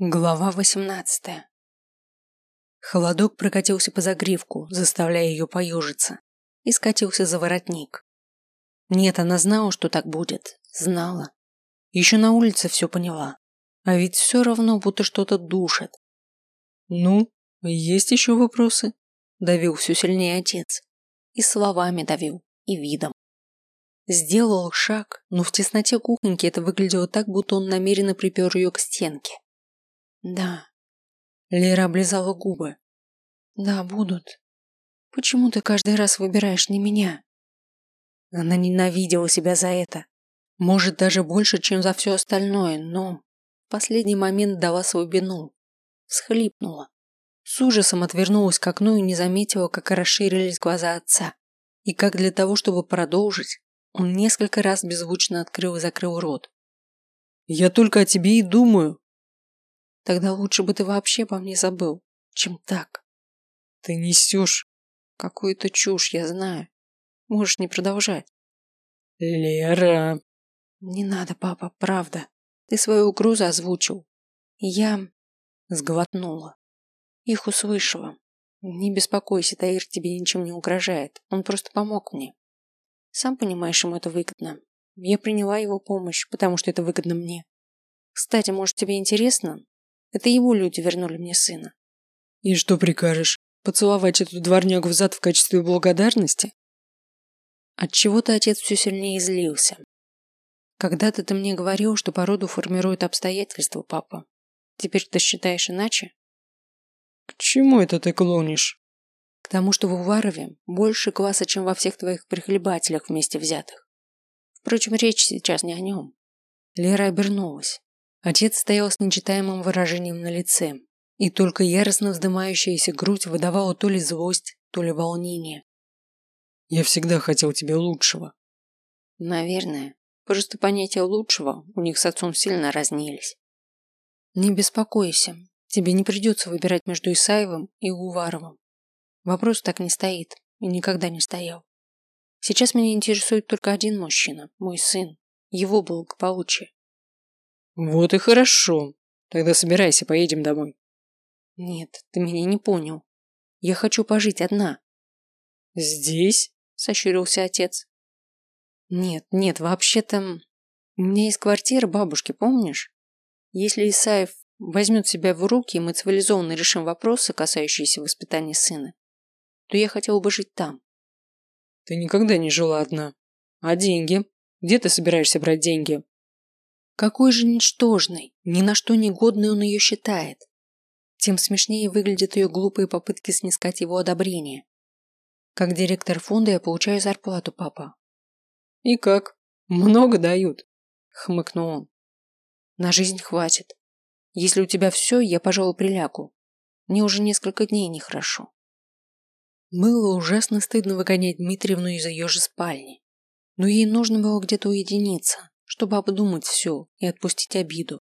Глава восемнадцатая. Холодок прокатился по загривку, заставляя ее поежиться, и скатился за воротник. Нет, она знала, что так будет. Знала. Еще на улице все поняла. А ведь все равно будто что-то душит. «Ну, есть еще вопросы?» Давил все сильнее отец. И словами давил, и видом. Сделал шаг, но в тесноте кухоньки это выглядело так, будто он намеренно припер ее к стенке. Да. Лера облизала губы. Да, будут. Почему ты каждый раз выбираешь не меня? Она ненавидела себя за это. Может, даже больше, чем за все остальное, но в последний момент дала свою вину. Схлипнула. С ужасом отвернулась к окну и не заметила, как расширились глаза отца. И как для того, чтобы продолжить, он несколько раз беззвучно открыл и закрыл рот. «Я только о тебе и думаю», Тогда лучше бы ты вообще по мне забыл, чем так. Ты несешь какую-то чушь, я знаю. Можешь не продолжать. Лера. Не надо, папа, правда. Ты свою угрозу озвучил. Я сглотнула. Их услышала. Не беспокойся, Таир тебе ничем не угрожает. Он просто помог мне. Сам понимаешь, ему это выгодно. Я приняла его помощь, потому что это выгодно мне. Кстати, может, тебе интересно, это его люди вернули мне сына. И что прикажешь? Поцеловать эту дворнягу в зад в качестве благодарности? От чего то отец все сильнее злился. Когда-то ты мне говорил, что породу формируют обстоятельства, папа. Теперь ты считаешь иначе? К чему это ты клонишь? К тому, что в Уварове больше класса, чем во всех твоих прихлебателях вместе взятых. Впрочем, речь сейчас не о нем. Лера обернулась. Отец стоял с нечитаемым выражением на лице, и только яростно вздымающаяся грудь выдавала то ли злость, то ли волнение. «Я всегда хотел тебе лучшего». «Наверное. Просто понятия лучшего у них с отцом сильно разнились». «Не беспокойся. Тебе не придется выбирать между Исаевым и Уваровым. Вопрос так не стоит и никогда не стоял. Сейчас меня интересует только один мужчина, мой сын, его благополучие. Вот и хорошо. Тогда собирайся, поедем домой. Нет, ты меня не понял. Я хочу пожить одна. Здесь? Сощурился отец. Нет, нет, вообще-то... У меня есть квартира бабушки, помнишь? Если Исаев возьмет себя в руки, и мы цивилизованно решим вопросы, касающиеся воспитания сына, то я хотела бы жить там. Ты никогда не жила одна. А деньги? Где ты собираешься брать деньги? Какой же ничтожный, ни на что негодный он ее считает. Тем смешнее выглядят ее глупые попытки снискать его одобрение. Как директор фонда я получаю зарплату, папа. И как? Много дают? Хмыкнул он. На жизнь хватит. Если у тебя все, я, пожалуй, прилягу. Мне уже несколько дней нехорошо. Было ужасно стыдно выгонять Дмитриевну из ее же спальни. Но ей нужно было где-то уединиться чтобы обдумать все и отпустить обиду.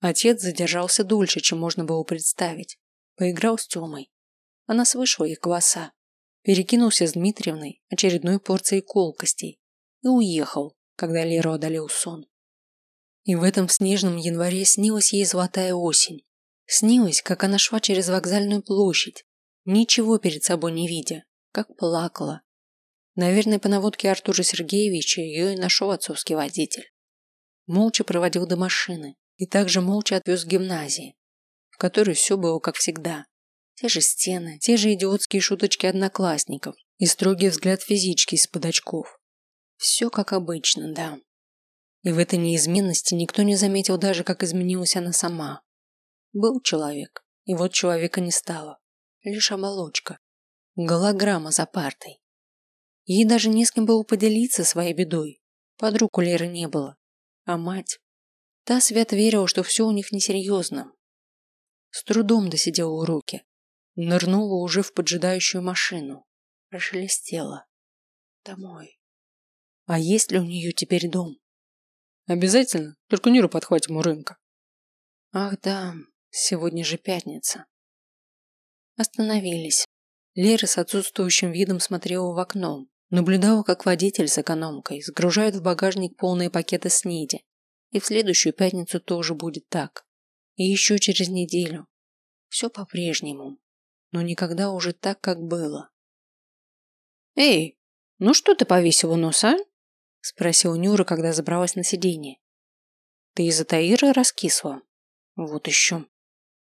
Отец задержался дольше, чем можно было представить. Поиграл с Тёмой. Она слышала их голоса. Перекинулся с Дмитриевной очередной порцией колкостей и уехал, когда Леру одолел сон. И в этом снежном январе снилась ей золотая осень. Снилась, как она шла через вокзальную площадь, ничего перед собой не видя, как плакала, Наверное, по наводке Артура Сергеевича ее и нашел отцовский водитель. Молча проводил до машины и также молча отвез к гимназии, в которой все было как всегда. Те же стены, те же идиотские шуточки одноклассников и строгий взгляд физички из-под очков. Все как обычно, да. И в этой неизменности никто не заметил даже, как изменилась она сама. Был человек, и вот человека не стало. Лишь оболочка. Голограмма за партой. Ей даже не с кем было поделиться своей бедой. Подруг у Леры не было. А мать? Та свято верила, что все у них несерьезно. С трудом досидела уроки. Нырнула уже в поджидающую машину. Прошелестела. Домой. А есть ли у нее теперь дом? Обязательно. Только Ниру подхватим у рынка. Ах да, сегодня же пятница. Остановились. Лера с отсутствующим видом смотрела в окно, Наблюдала, как водитель с экономкой сгружает в багажник полные пакеты снеди. И в следующую пятницу тоже будет так. И еще через неделю. Все по-прежнему. Но никогда уже так, как было. «Эй, ну что ты повесила нос, а?» Спросил Нюра, когда забралась на сиденье. «Ты из-за Таира раскисла?» «Вот еще.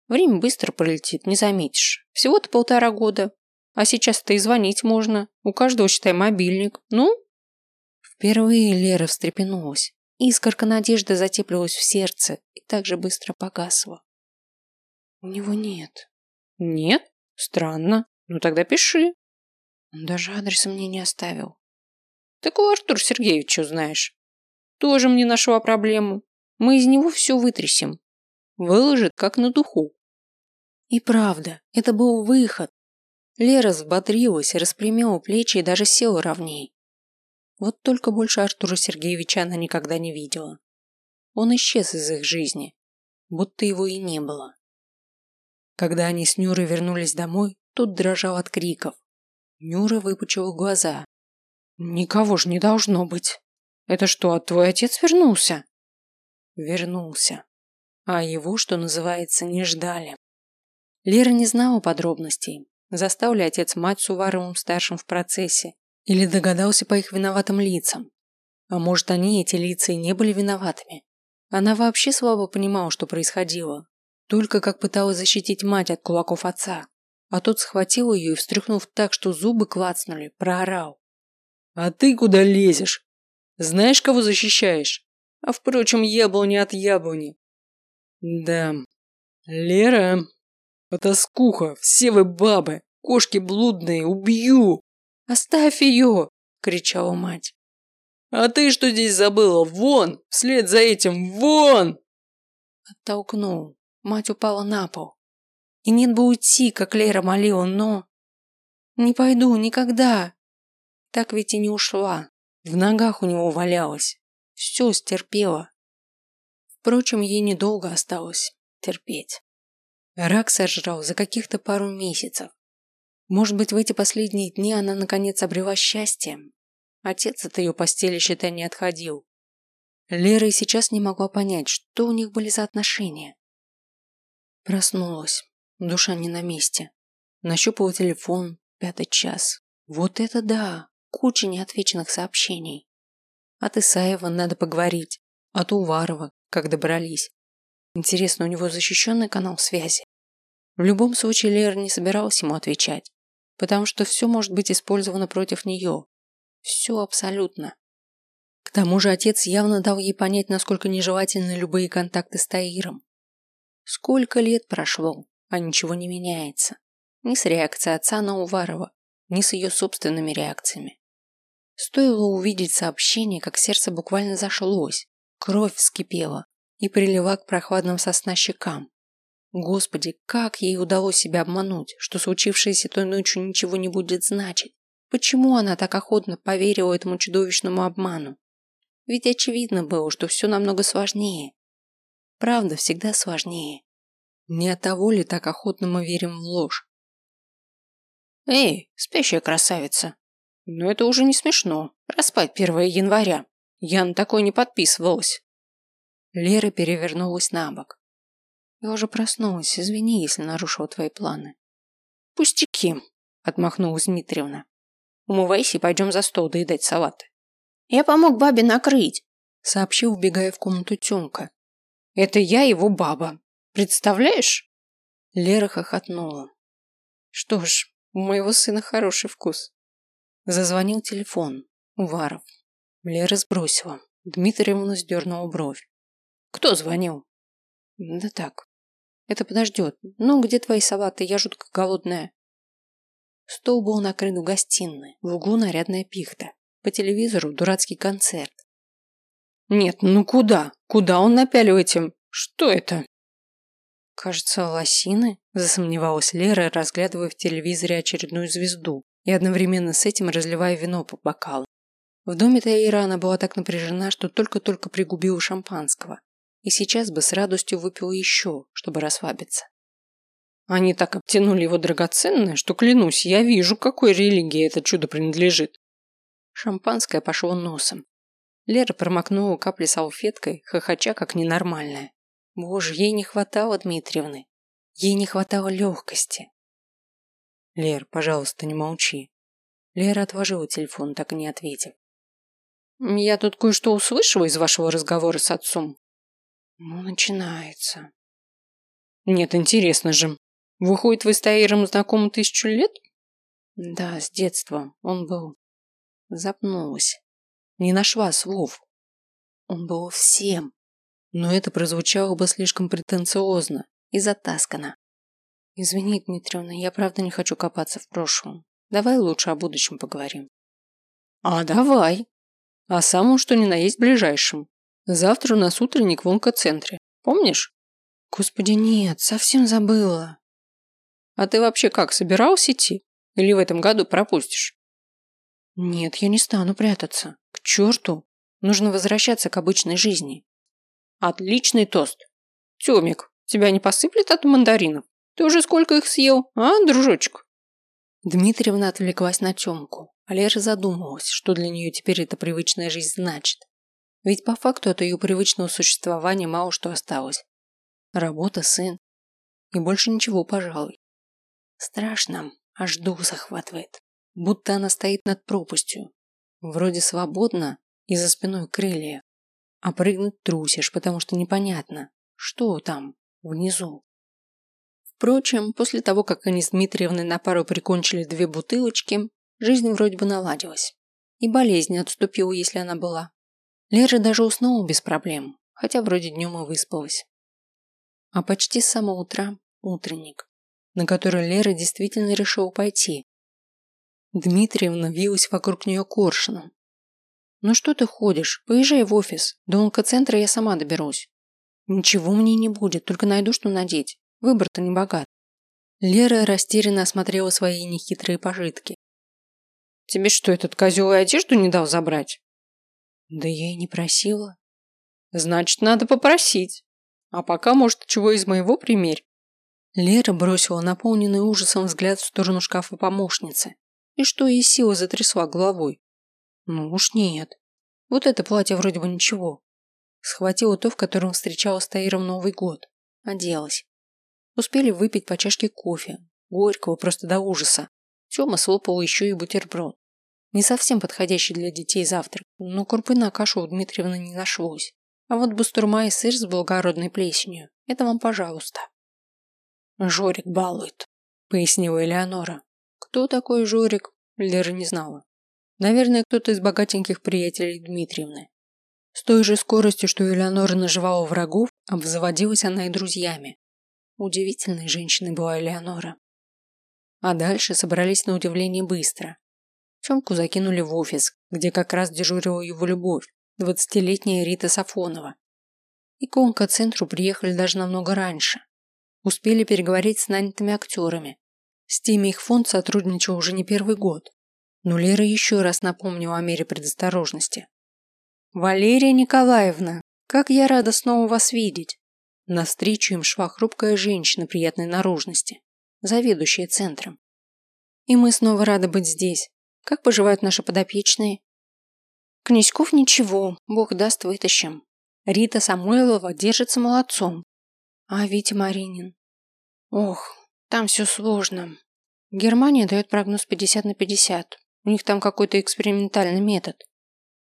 Время быстро пролетит, не заметишь. Всего-то полтора года. А сейчас-то и звонить можно. У каждого, считай, мобильник. Ну?» Впервые Лера встрепенулась. Искорка надежды затеплилась в сердце и так же быстро погасла. «У него нет». «Нет? Странно. Ну тогда пиши». Он даже адреса мне не оставил. Так у Артур Сергеевича знаешь. Тоже мне нашла проблему. Мы из него все вытрясем. Выложит, как на духу. И правда, это был выход. Лера взбодрилась, распрямила плечи и даже села ровней. Вот только больше Артура Сергеевича она никогда не видела. Он исчез из их жизни, будто его и не было. Когда они с Нюрой вернулись домой, тот дрожал от криков. Нюра выпучила глаза. «Никого ж не должно быть. Это что, твой отец вернулся?» Вернулся а его, что называется, не ждали. Лера не знала подробностей, застал ли отец мать с Уваровым-старшим в процессе, или догадался по их виноватым лицам. А может, они, эти лица, и не были виноватыми. Она вообще слабо понимала, что происходило. Только как пыталась защитить мать от кулаков отца. А тот схватил ее и, встряхнув так, что зубы клацнули, проорал. «А ты куда лезешь? Знаешь, кого защищаешь? А впрочем, яблони от яблони. Да. Лера, потаскуха, все вы бабы, кошки блудные, убью. Оставь ее, кричала мать. А ты что здесь забыла? Вон, вслед за этим, вон! Оттолкнул. Мать упала на пол. И нет бы уйти, как Лера молила, но... Не пойду никогда. Так ведь и не ушла. В ногах у него валялась. Все стерпела. Впрочем, ей недолго осталось терпеть. Рак сожрал за каких-то пару месяцев. Может быть, в эти последние дни она наконец обрела счастье. Отец от ее постели, считай, не отходил. Лера и сейчас не могла понять, что у них были за отношения. Проснулась. Душа не на месте. Нащупала телефон. Пятый час. Вот это да! Куча неотвеченных сообщений. От Исаева надо поговорить. От Уварова, как добрались. Интересно, у него защищенный канал связи? В любом случае Лера не собиралась ему отвечать, потому что все может быть использовано против нее. Все абсолютно. К тому же отец явно дал ей понять, насколько нежелательны любые контакты с Таиром. Сколько лет прошло, а ничего не меняется. Ни с реакцией отца на Уварова, ни с ее собственными реакциями. Стоило увидеть сообщение, как сердце буквально зашлось. Кровь вскипела и прилила к прохладным сосна щекам. Господи, как ей удалось себя обмануть, что случившееся той ночью ничего не будет значить? Почему она так охотно поверила этому чудовищному обману? Ведь очевидно было, что все намного сложнее. Правда всегда сложнее. Не от того ли так охотно мы верим в ложь? Эй, спящая красавица. Но это уже не смешно. Проспать 1 января. Я на такое не подписывалась. Лера перевернулась на бок. Я уже проснулась, извини, если нарушила твои планы. Пустяки, отмахнулась Дмитриевна. Умывайся и пойдем за стол доедать салаты. Я помог бабе накрыть, сообщил, убегая в комнату Тёмка. Это я его баба. Представляешь? Лера хохотнула. Что ж, у моего сына хороший вкус. Зазвонил телефон. Уваров. Лера сбросила. Дмитриевна сдернула бровь. Кто звонил? Да так. Это подождет. Ну, где твои салаты? Я жутко голодная. Стол был накрыт в гостиной. В углу нарядная пихта. По телевизору дурацкий концерт. Нет, ну куда? Куда он напялил этим? Что это? Кажется, лосины, засомневалась Лера, разглядывая в телевизоре очередную звезду и одновременно с этим разливая вино по бокалу. В доме Таира она была так напряжена, что только-только пригубила шампанского. И сейчас бы с радостью выпила еще, чтобы расслабиться. Они так обтянули его драгоценное, что, клянусь, я вижу, какой религии это чудо принадлежит. Шампанское пошло носом. Лера промокнула капли салфеткой, хохоча как ненормальная. Боже, ей не хватало Дмитриевны. Ей не хватало легкости. Лер, пожалуйста, не молчи. Лера отложила телефон, так и не ответив. Я тут кое-что услышала из вашего разговора с отцом. Ну, начинается. Нет, интересно же. Выходит, вы с Таиром знакомы тысячу лет? Да, с детства. Он был... Запнулась. Не нашла слов. Он был всем. Но это прозвучало бы слишком претенциозно и затаскано. Извини, Дмитриевна, я правда не хочу копаться в прошлом. Давай лучше о будущем поговорим. А давай. А самому что ни на есть ближайшем. Завтра у нас утренник в онкоцентре. Помнишь? Господи, нет, совсем забыла. А ты вообще как, собирался идти? Или в этом году пропустишь? Нет, я не стану прятаться. К черту. Нужно возвращаться к обычной жизни. Отличный тост. Тёмик, тебя не посыплет от мандаринов? Ты уже сколько их съел, а, дружочек? Дмитриевна отвлеклась на Тёмку, а Лера задумалась, что для нее теперь эта привычная жизнь значит. Ведь по факту от ее привычного существования мало что осталось. Работа, сын. И больше ничего, пожалуй. Страшно, аж дух захватывает. Будто она стоит над пропастью. Вроде свободно, и за спиной крылья. А прыгнуть трусишь, потому что непонятно, что там, внизу. Впрочем, после того, как они с Дмитриевной на пару прикончили две бутылочки, жизнь вроде бы наладилась. И болезнь отступила, если она была. Лера даже уснула без проблем, хотя вроде днем и выспалась. А почти с самого утра утренник, на который Лера действительно решила пойти. Дмитриевна вилась вокруг нее коршуном. «Ну что ты ходишь? Поезжай в офис. До онкоцентра я сама доберусь». «Ничего мне не будет, только найду, что надеть. Выбор-то не богат». Лера растерянно осмотрела свои нехитрые пожитки. «Тебе что, этот козел и одежду не дал забрать?» Да я и не просила. Значит, надо попросить. А пока, может, чего из моего примерь. Лера бросила наполненный ужасом взгляд в сторону шкафа помощницы. И что ей сила затрясла головой. Ну уж нет. Вот это платье вроде бы ничего. Схватила то, в котором встречала с Таиром Новый год. Оделась. Успели выпить по чашке кофе. Горького просто до ужаса. Тёма слопал еще и бутерброд. Не совсем подходящий для детей завтрак, но крупы на кашу у Дмитриевны не нашлось. А вот бустурма и сыр с благородной плесенью – это вам пожалуйста. «Жорик балует», – пояснила Элеонора. Кто такой Жорик, Лера не знала. Наверное, кто-то из богатеньких приятелей Дмитриевны. С той же скоростью, что Элеонора наживала врагов, обзаводилась она и друзьями. Удивительной женщиной была Элеонора. А дальше собрались на удивление быстро. Семку закинули в офис, где как раз дежурила его любовь, двадцатилетняя Рита Сафонова. И к онкоцентру приехали даже намного раньше. Успели переговорить с нанятыми актерами. С теми их фонд сотрудничал уже не первый год. Но Лера еще раз напомнила о мере предосторожности. «Валерия Николаевна, как я рада снова вас видеть!» Навстречу им шла хрупкая женщина приятной наружности, заведующая центром. «И мы снова рады быть здесь. Как поживают наши подопечные? Князьков ничего, бог даст, вытащим. Рита Самойлова держится молодцом. А Витя Маринин? Ох, там все сложно. Германия дает прогноз 50 на 50. У них там какой-то экспериментальный метод.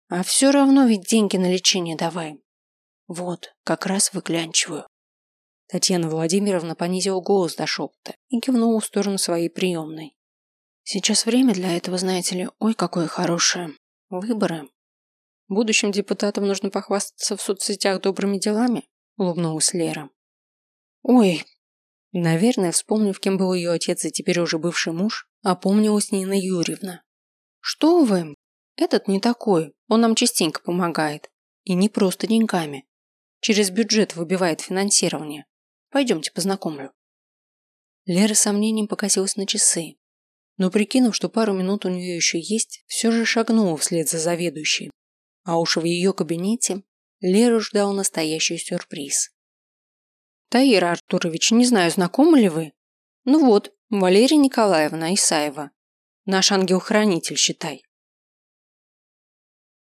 А все равно ведь деньги на лечение давай. Вот, как раз выглянчиваю. Татьяна Владимировна понизила голос до шепота и кивнула в сторону своей приемной. Сейчас время для этого, знаете ли, ой, какое хорошее. Выборы. Будущим депутатам нужно похвастаться в соцсетях добрыми делами, улыбнулась Лера. Ой, наверное, вспомнив, кем был ее отец и теперь уже бывший муж, опомнилась Нина Юрьевна. Что вы? Этот не такой, он нам частенько помогает. И не просто деньгами. Через бюджет выбивает финансирование. Пойдемте познакомлю. Лера с сомнением покосилась на часы но прикинув, что пару минут у нее еще есть, все же шагнула вслед за заведующей. А уж в ее кабинете Леру ждал настоящий сюрприз. «Таира Артурович, не знаю, знакомы ли вы? Ну вот, Валерия Николаевна Исаева. Наш ангел-хранитель, считай».